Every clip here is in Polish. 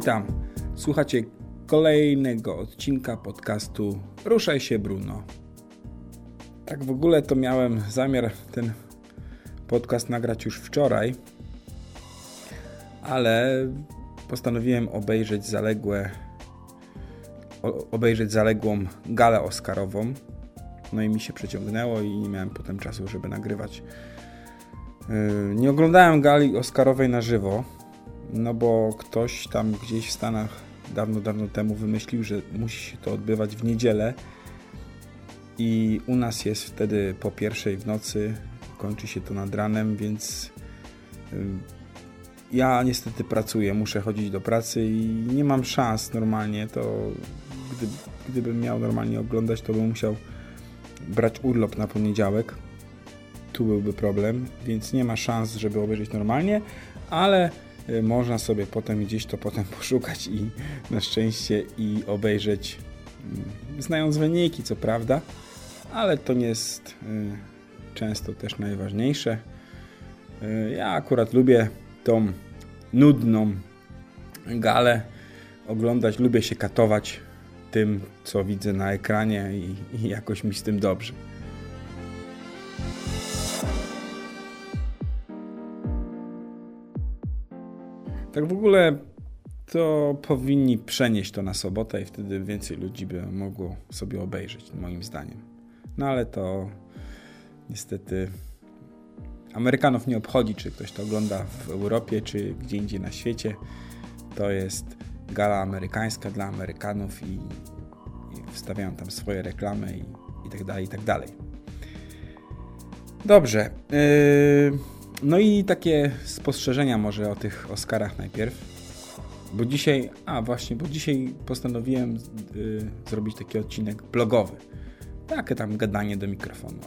Witam. Słuchacie kolejnego odcinka podcastu Ruszaj się Bruno. Tak w ogóle to miałem zamiar ten podcast nagrać już wczoraj, ale postanowiłem obejrzeć zaległe obejrzeć zaległą galę oscarową. No i mi się przeciągnęło i nie miałem potem czasu, żeby nagrywać. Yy, nie oglądałem gali oscarowej na żywo, no bo ktoś tam gdzieś w Stanach dawno, dawno temu wymyślił, że musi się to odbywać w niedzielę i u nas jest wtedy po pierwszej w nocy, kończy się to nad ranem, więc ja niestety pracuję, muszę chodzić do pracy i nie mam szans normalnie, to gdy, gdybym miał normalnie oglądać, to bym musiał brać urlop na poniedziałek. Tu byłby problem, więc nie ma szans, żeby obejrzeć normalnie, ale można sobie potem gdzieś to potem poszukać i na szczęście i obejrzeć mm, znając wyniki, co prawda, ale to nie jest y, często też najważniejsze. Y, ja akurat lubię tą nudną galę oglądać, lubię się katować tym, co widzę na ekranie i, i jakoś mi z tym dobrze. Tak w ogóle to powinni przenieść to na sobotę i wtedy więcej ludzi by mogło sobie obejrzeć, moim zdaniem. No ale to niestety Amerykanów nie obchodzi, czy ktoś to ogląda w Europie, czy gdzie indziej na świecie. To jest gala amerykańska dla Amerykanów i, i wstawiają tam swoje reklamy i, i tak dalej, i tak dalej. Dobrze. Yy... No i takie spostrzeżenia może o tych Oscarach najpierw. Bo dzisiaj, a właśnie, bo dzisiaj postanowiłem y, zrobić taki odcinek blogowy. Takie tam gadanie do mikrofonu.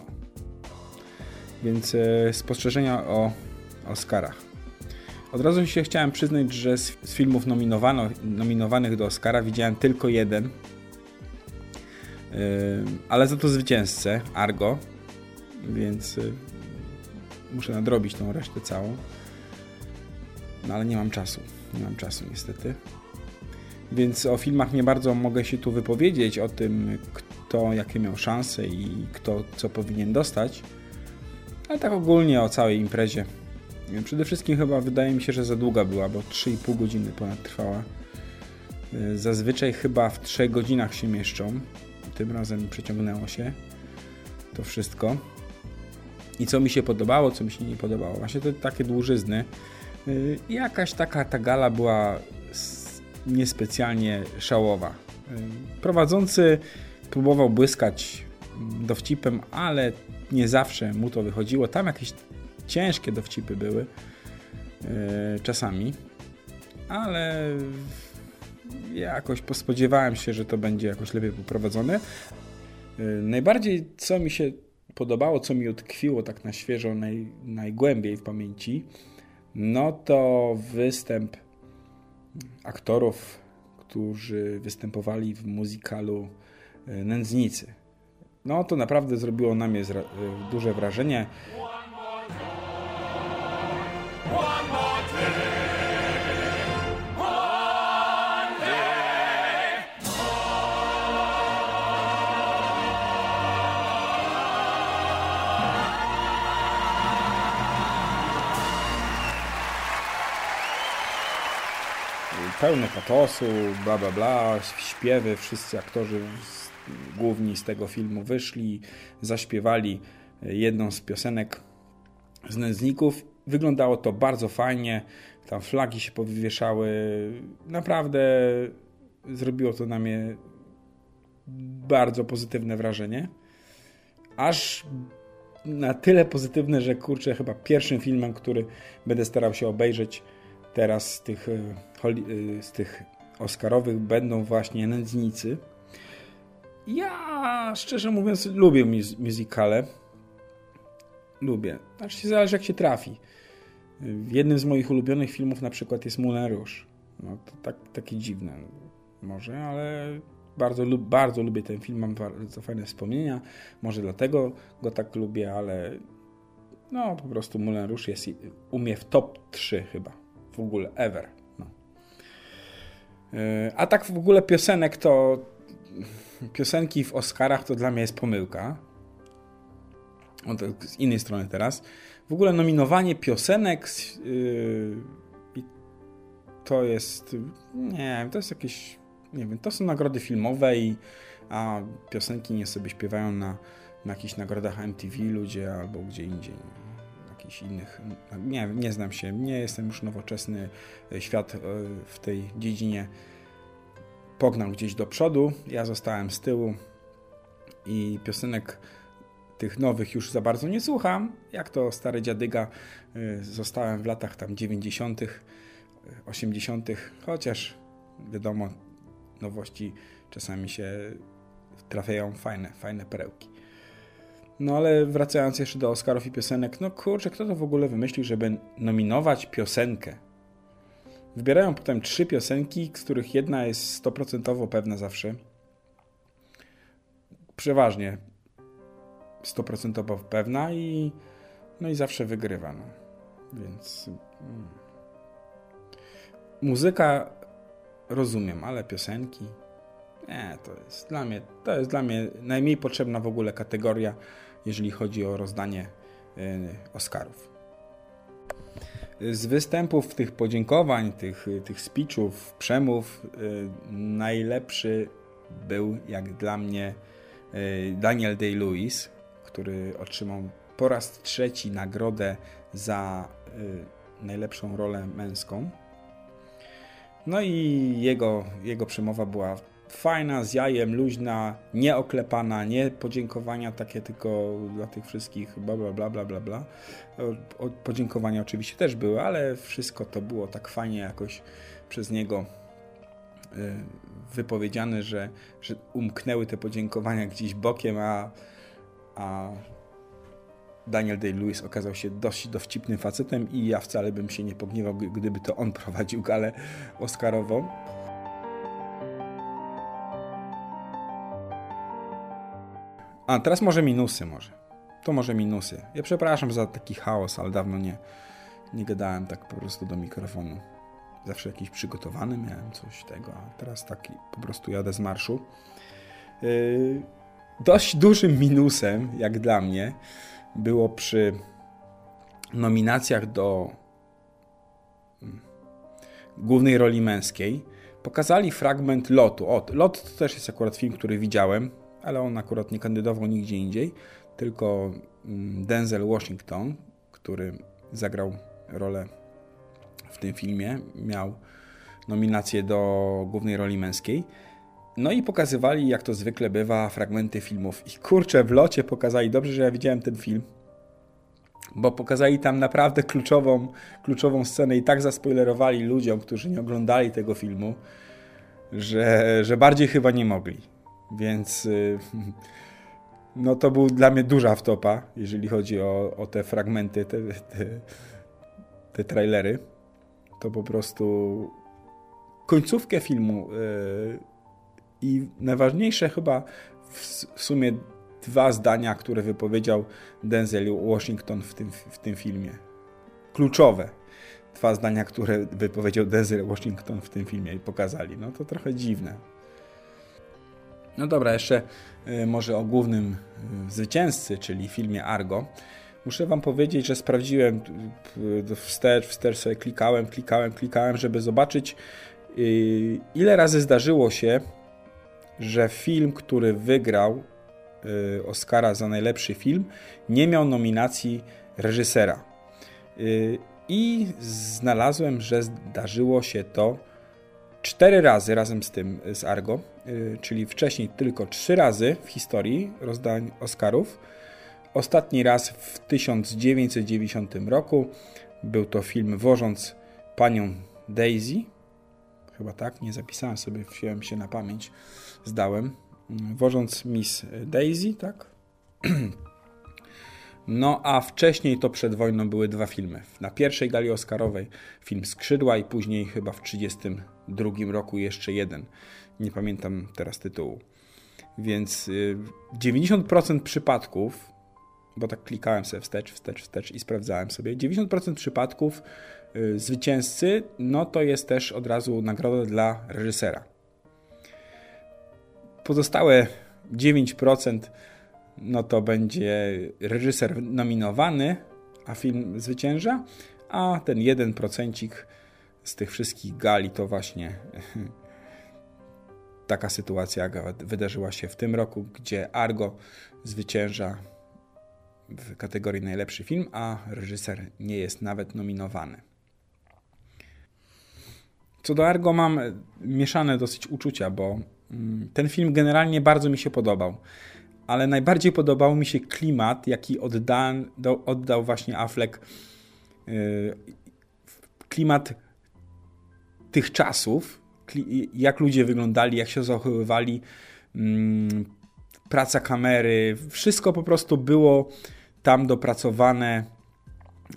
Więc y, spostrzeżenia o Oscarach. Od razu się chciałem przyznać, że z, z filmów nominowano, nominowanych do Oscara widziałem tylko jeden. Y, ale za to zwycięzcę, Argo. Więc y, muszę nadrobić tą resztę całą. No ale nie mam czasu. Nie mam czasu niestety. Więc o filmach nie bardzo mogę się tu wypowiedzieć, o tym kto jakie miał szanse i kto co powinien dostać. Ale tak ogólnie o całej imprezie. Przede wszystkim chyba wydaje mi się, że za długa była, bo 3,5 godziny ponad trwała. Zazwyczaj chyba w 3 godzinach się mieszczą. Tym razem przeciągnęło się to wszystko i co mi się podobało, co mi się nie podobało. Właśnie to takie dłużyzny. Y, jakaś taka ta gala była niespecjalnie szałowa. Y, prowadzący próbował błyskać dowcipem, ale nie zawsze mu to wychodziło. Tam jakieś ciężkie dowcipy były y, czasami, ale jakoś pospodziewałem się, że to będzie jakoś lepiej poprowadzone. Najbardziej co mi się podobało, co mi utkwiło tak na świeżo naj, najgłębiej w pamięci, no to występ aktorów, którzy występowali w muzykalu e, Nędznicy. No to naprawdę zrobiło na mnie e, duże wrażenie. Pełne patosu, bla bla bla, śpiewy, wszyscy aktorzy główni z tego filmu wyszli, zaśpiewali jedną z piosenek z Nędzników. Wyglądało to bardzo fajnie, tam flagi się powywieszały, naprawdę zrobiło to na mnie bardzo pozytywne wrażenie. Aż na tyle pozytywne, że kurczę, chyba pierwszym filmem, który będę starał się obejrzeć teraz z tych, e, e, z tych Oscarowych będą właśnie Nędznicy. Ja, szczerze mówiąc, lubię musicale. Lubię. Znaczy się zależy, jak się trafi. Jednym z moich ulubionych filmów na przykład jest Moulin Rouge. No to tak, takie dziwne może, ale bardzo, bardzo lubię ten film, mam bardzo fajne wspomnienia. Może dlatego go tak lubię, ale no po prostu Moulin Rouge jest u mnie w top 3 chyba. W ogóle, ever. No. E, a tak w ogóle piosenek to piosenki w Oscarach to dla mnie jest pomyłka. O, z innej strony teraz. W ogóle nominowanie piosenek yy, to jest nie wiem, to jest jakieś nie wiem, to są nagrody filmowe i a piosenki nie sobie śpiewają na, na jakichś nagrodach MTV ludzie albo gdzie indziej jakichś innych, nie nie znam się, nie jestem już nowoczesny, świat e, w tej dziedzinie pognał gdzieś do przodu, ja zostałem z tyłu i piosenek tych nowych już za bardzo nie słucham. Jak to stary dziadyga y, zostałem w latach tam 90., 80., chociaż wiadomo, nowości czasami się trafiają fajne, fajne perełki. No ale wracając jeszcze do Oscarów i piosenek, no kurczę, kto to w ogóle wymyślił, żeby nominować piosenkę? Wybierają potem trzy piosenki, z których jedna jest stoprocentowo pewna zawsze. Przeważnie stoprocentowo pewna i no i zawsze wygrywa. No. Więc mm. muzyka rozumiem, ale piosenki nie, to jest dla mnie to jest dla mnie najmniej potrzebna w ogóle kategoria, jeżeli chodzi o rozdanie y, Oscarów. Z występów tych podziękowań, tych, tych speechów, przemów y, najlepszy był jak dla mnie y, Daniel Day-Lewis, który otrzymał po raz trzeci nagrodę za najlepszą rolę męską. No i jego, jego przemowa była fajna, z jajem, luźna, nieoklepana, nie podziękowania takie tylko dla tych wszystkich bla bla bla bla bla bla. Podziękowania oczywiście też były, ale wszystko to było tak fajnie jakoś przez niego y, wypowiedziane, że, że umknęły te podziękowania gdzieś bokiem, a a Daniel Day-Lewis okazał się dość dowcipnym facetem i ja wcale bym się nie pogniewał, gdyby to on prowadził galę Oscarową. A, teraz może minusy może. To może minusy. Ja przepraszam za taki chaos, ale dawno nie, nie gadałem tak po prostu do mikrofonu. Zawsze jakiś przygotowany miałem coś tego, a teraz taki po prostu jadę z marszu. Yy, dość dużym minusem, jak dla mnie, było przy nominacjach do mm, głównej roli męskiej. Pokazali fragment lotu. O, lot to też jest akurat film, który widziałem, ale on akurat nie kandydował nigdzie indziej, tylko mm, Denzel Washington, który zagrał rolę w tym filmie, miał nominację do głównej roli męskiej. No i pokazywali, jak to zwykle bywa, fragmenty filmów. I kurczę, w locie pokazali, dobrze, że ja widziałem ten film, bo pokazali tam naprawdę kluczową, kluczową scenę i tak zaspoilerowali ludziom, którzy nie oglądali tego filmu, że, że bardziej chyba nie mogli. Więc y, no to był dla mnie duża wtopa, jeżeli chodzi o, o te fragmenty, te, te, te trailery. To po prostu końcówkę filmu yy, i najważniejsze chyba w sumie dwa zdania, które wypowiedział Denzel Washington w tym, w tym filmie. Kluczowe. Dwa zdania, które wypowiedział Denzel Washington w tym filmie i pokazali. No to trochę dziwne. No dobra, jeszcze y, może o głównym y, zwycięzcy, czyli filmie Argo. Muszę wam powiedzieć, że sprawdziłem y, wstecz, wstecz sobie klikałem, klikałem, klikałem, żeby zobaczyć ile razy zdarzyło się, że film, który wygrał Oscara za najlepszy film, nie miał nominacji reżysera. I znalazłem, że zdarzyło się to cztery razy razem z tym, z Argo, y, czyli wcześniej tylko trzy razy w historii rozdań Oscarów. Ostatni raz w 1990 roku był to film Wożąc panią Daisy. Chyba tak, nie zapisałem sobie, wziąłem się na pamięć, zdałem. Wożąc Miss Daisy, tak? No a wcześniej to przed wojną były dwa filmy. Na pierwszej gali Oscarowej film Skrzydła i później chyba w 1932 roku jeszcze jeden. Nie pamiętam teraz tytułu. Więc 90% y, przypadków, bo tak klikałem sobie wstecz, wstecz, wstecz i sprawdzałem sobie, 90% przypadków y, zwycięzcy, no to jest też od razu nagroda dla reżysera. Pozostałe 9% no to będzie reżyser nominowany, a film zwycięża, a ten 1% z tych wszystkich gali to właśnie taka sytuacja wydarzyła się w tym roku, gdzie Argo zwycięża w kategorii najlepszy film, a reżyser nie jest nawet nominowany. Co do Argo mam mieszane dosyć uczucia, bo mm, ten film generalnie bardzo mi się podobał ale najbardziej podobał mi się klimat, jaki oddał właśnie Affleck. Yy, klimat tych czasów, jak ludzie wyglądali, jak się zachowywali, yy, praca kamery, wszystko po prostu było tam dopracowane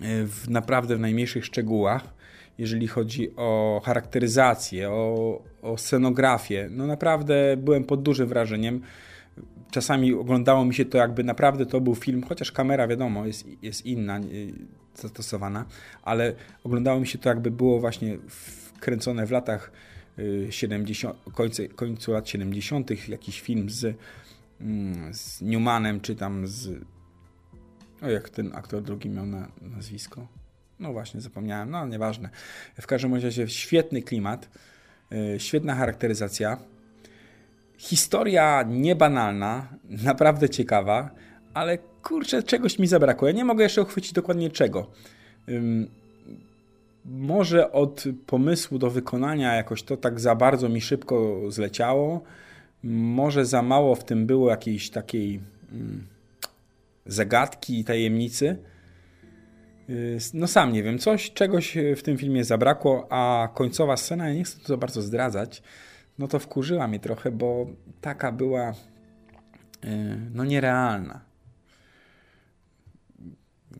yy, w naprawdę w najmniejszych szczegółach, jeżeli chodzi o charakteryzację, o, o scenografię. No naprawdę byłem pod dużym wrażeniem czasami oglądało mi się to, jakby naprawdę to był film, chociaż kamera, wiadomo, jest, jest inna zastosowana, ale oglądało mi się to, jakby było właśnie wkręcone w latach 70, y, końcu, końcu lat 70., jakiś film z, mm, z Newmanem, czy tam z. O, jak ten aktor drugi miał na, nazwisko? No właśnie, zapomniałem, no nieważne. W każdym razie świetny klimat, y, świetna charakteryzacja Historia niebanalna, naprawdę ciekawa, ale kurczę, czegoś mi zabrakło. Ja nie mogę jeszcze uchwycić dokładnie czego. Może od pomysłu do wykonania jakoś to tak za bardzo mi szybko zleciało. Może za mało w tym było jakiejś takiej um, zagadki i tajemnicy. Y, no sam nie wiem, coś, czegoś w tym filmie zabrakło, a końcowa scena, ja nie chcę tu za bardzo zdradzać, no to wkurzyła mnie trochę, bo taka była e, no nierealna.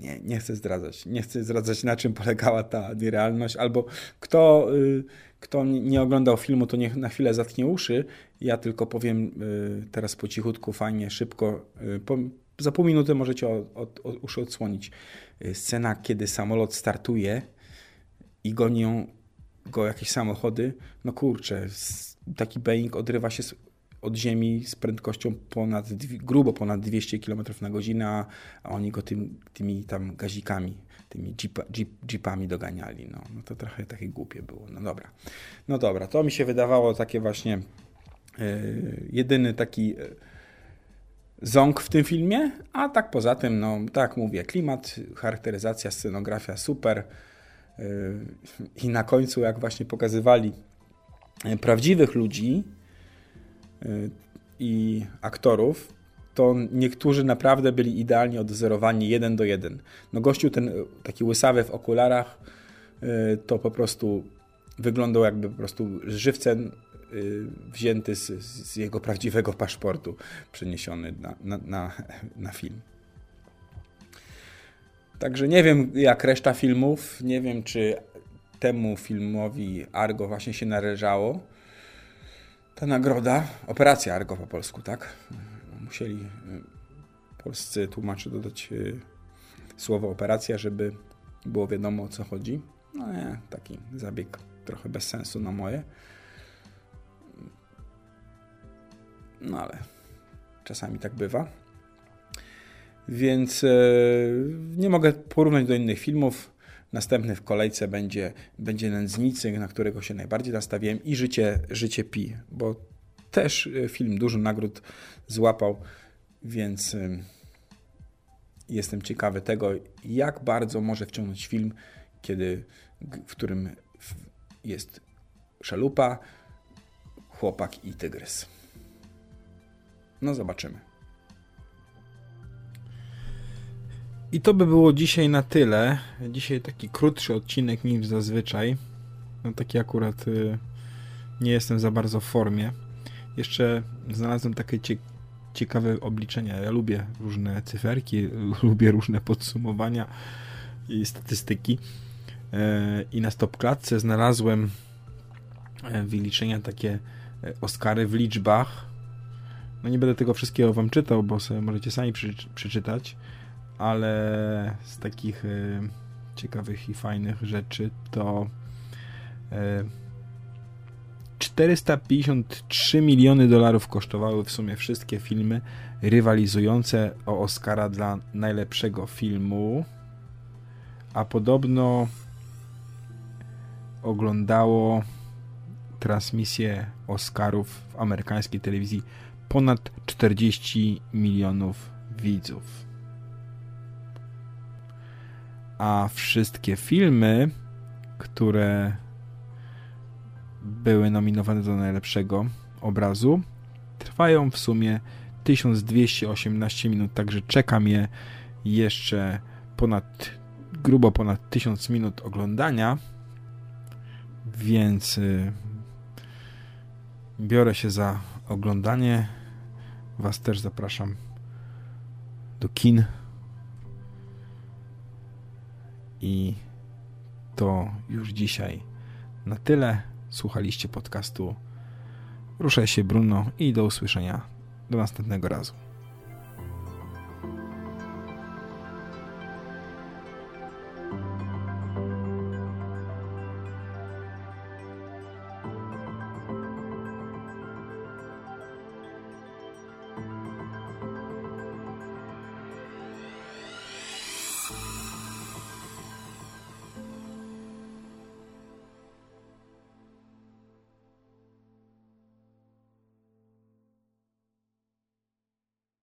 Nie, nie chcę zdradzać. Nie chcę zdradzać, na czym polegała ta nierealność, albo kto, y, kto nie oglądał filmu, to niech na chwilę zatknie uszy. Ja tylko powiem y, teraz po cichutku, fajnie, szybko. Y, po, za pół minuty możecie od, od, od uszy odsłonić. Scena, kiedy samolot startuje i gonią go jakieś samochody. No kurczę, taki Boeing odrywa się od ziemi z prędkością ponad, grubo ponad 200 km na godzinę, a, oni go tym, tymi tam gazikami, tymi jeep, jeep, jeepami doganiali. No, no to trochę takie głupie było. No dobra. No dobra, to mi się wydawało takie właśnie yy, jedyny taki yy, ząg w tym filmie, a tak poza tym, no tak mówię, klimat, charakteryzacja, scenografia super. Yy, I na końcu, jak właśnie pokazywali prawdziwych ludzi i aktorów, to niektórzy naprawdę byli idealnie odzorowani jeden do jeden. No gościu ten taki łysawy w okularach y, to po prostu wyglądał jakby po prostu żywcem y, wzięty z, z jego prawdziwego paszportu przeniesiony na, na, na, na film. Także nie wiem jak reszta filmów, nie wiem czy temu filmowi Argo właśnie się należało. Ta nagroda, operacja Argo po polsku, tak? Musieli y, polscy tłumacze dodać y, słowo operacja, żeby było wiadomo o co chodzi. No nie, taki zabieg trochę bez sensu na moje. No ale czasami tak bywa. Więc yy, nie mogę porównać do innych filmów. Następny w kolejce będzie, będzie Nędznicy, na którego się najbardziej nastawiłem i Życie, Życie Pi, bo też e, film dużo nagród złapał, więc e, jestem ciekawy tego, jak bardzo może wciągnąć film, kiedy, w którym jest Szalupa, Chłopak i Tygrys. No zobaczymy. I to by było dzisiaj na tyle. Dzisiaj taki krótszy odcinek niż zazwyczaj. No taki akurat y, nie jestem za bardzo w formie. Jeszcze znalazłem takie cie ciekawe obliczenia. Ja lubię różne cyferki, lubię różne podsumowania i statystyki. E, I na stopklatce znalazłem e, wyliczenia takie e, Oscary w liczbach. No nie będę tego wszystkiego wam czytał, bo sobie możecie sami przeczytać, ale z takich ciekawych i fajnych rzeczy to 453 miliony dolarów kosztowały w sumie wszystkie filmy rywalizujące o Oscara dla najlepszego filmu, a podobno oglądało transmisję Oscarów w amerykańskiej telewizji ponad 40 milionów widzów. A wszystkie filmy, które były nominowane do najlepszego obrazu, trwają w sumie 1218 minut, także czekam je jeszcze ponad grubo ponad 1000 minut oglądania, więc y, biorę się za oglądanie. Was też zapraszam do kin. I to już dzisiaj na tyle. Słuchaliście podcastu Ruszaj się Bruno i do usłyszenia do następnego razu.